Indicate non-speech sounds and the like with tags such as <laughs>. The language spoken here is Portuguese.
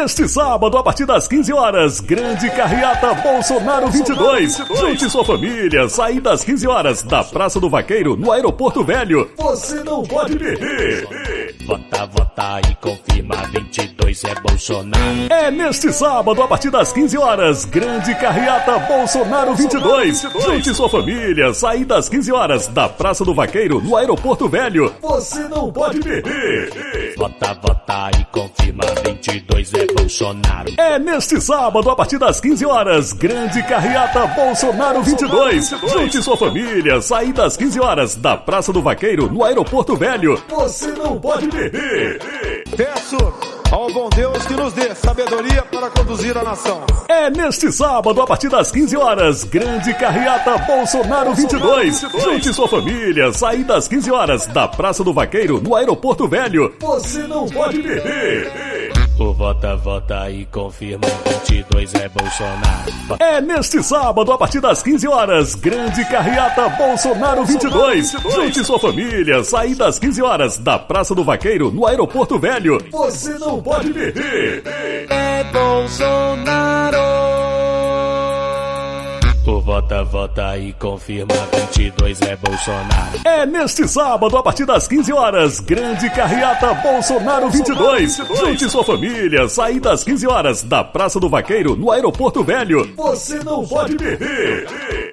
neste sábado, a partir das 15 horas, Grande Carreata Bolsonaro 22. Junte sua família, sair das 15 horas da Praça do Vaqueiro, no Aeroporto Velho. Você não pode perder. Vota, vota e confirma 22 é Bolsonaro. É neste sábado, a partir das 15 horas, Grande Carreata Bolsonaro 22. Junte sua família, sair das 15 horas da Praça do Vaqueiro, no Aeroporto Velho. Você não pode perder. Vota, vota e confirma 22 é Bolsonaro. É neste sábado, a partir das 15 horas, Grande Carreata Bolsonaro 22. Junte sua família, sair das 15 horas da Praça do Vaqueiro, no Aeroporto Velho. Você não pode perder. <laughs> Peço ao bom Deus que nos dê sabedoria para conduzir a nação. É neste sábado, a partir das 15 horas, Grande Carreata Bolsonaro 22. Junte sua família, sair das 15 horas da Praça do Vaqueiro, no Aeroporto Velho. Você não pode perder. O vota, vota e confirma 22 é Bolsonaro. É neste sábado, a partir das 15 horas, Grande Carreata Bolsonaro 22. Junte sua família, sair das 15 horas da Praça do Vaqueiro, no Aeroporto Velho. Você não pode perder. É Bolsonaro. Vota, vota e confirma 22 é Bolsonaro. É neste sábado, a partir das 15 horas, Grande Carreata Bolsonaro 22. Junte sua família, sair das 15 horas da Praça do Vaqueiro, no Aeroporto Velho. Você não pode perder.